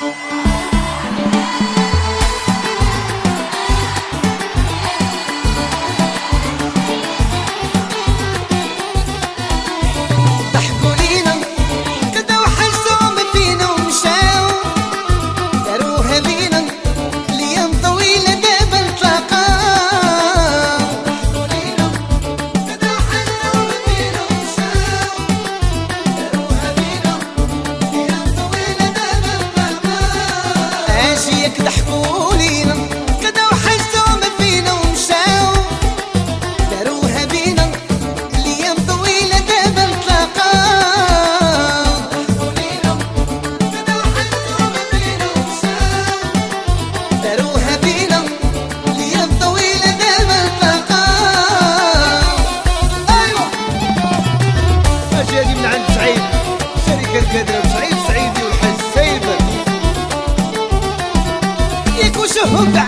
Música Chuta!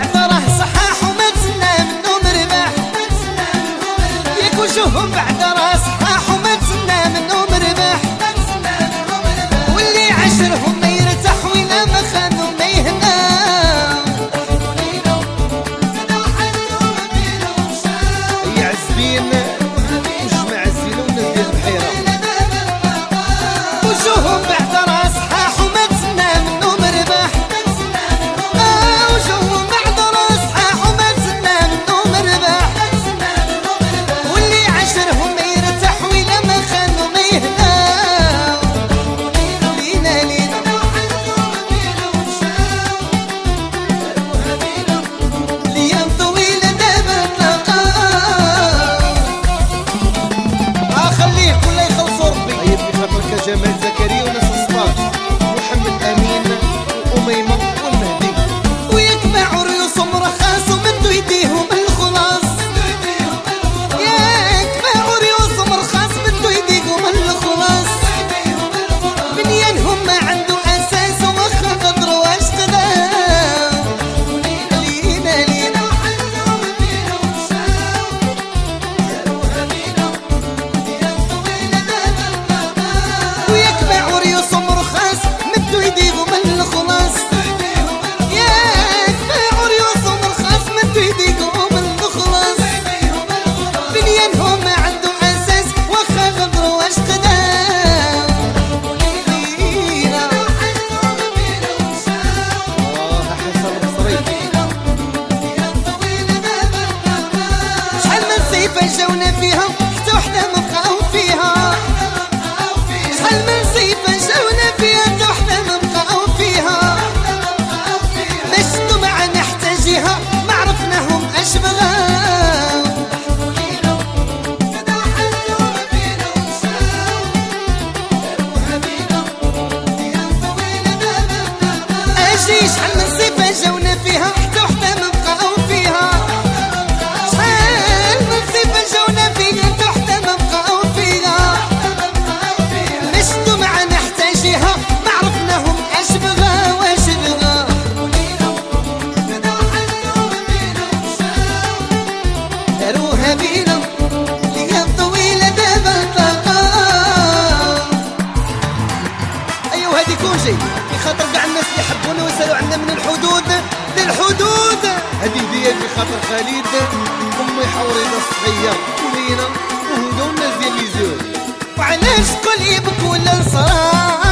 لي في خاطر كاع الناس اللي يحبونا ويسالوا عنا من الحدود للحدود. هذه هي في خاطر خالد امي حورينا الصغير ولينا وهدونا ديال لي زول وعلاش كل يبكوا للصراخ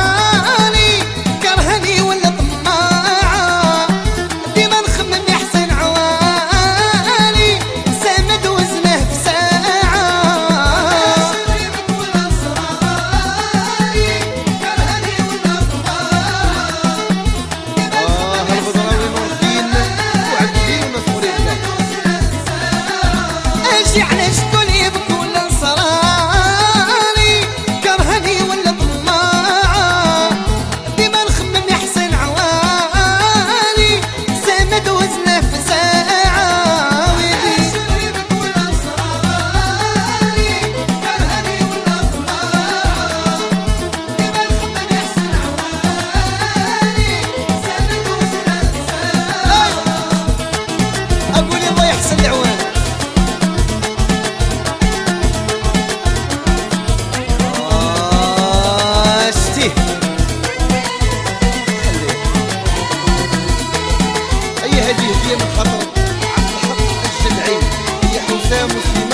Pensamos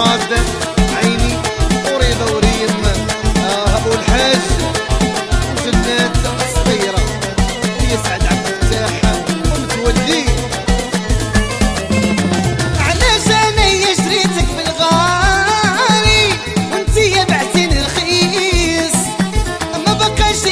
راسدم عيني دوري دوري يما آه أبو الحاج. وجنات صغيرة يسعد عبد الفتاح. ومتولي علاش أنا شريتك بالغالي وانت يا بعتين رخيص ما بقاش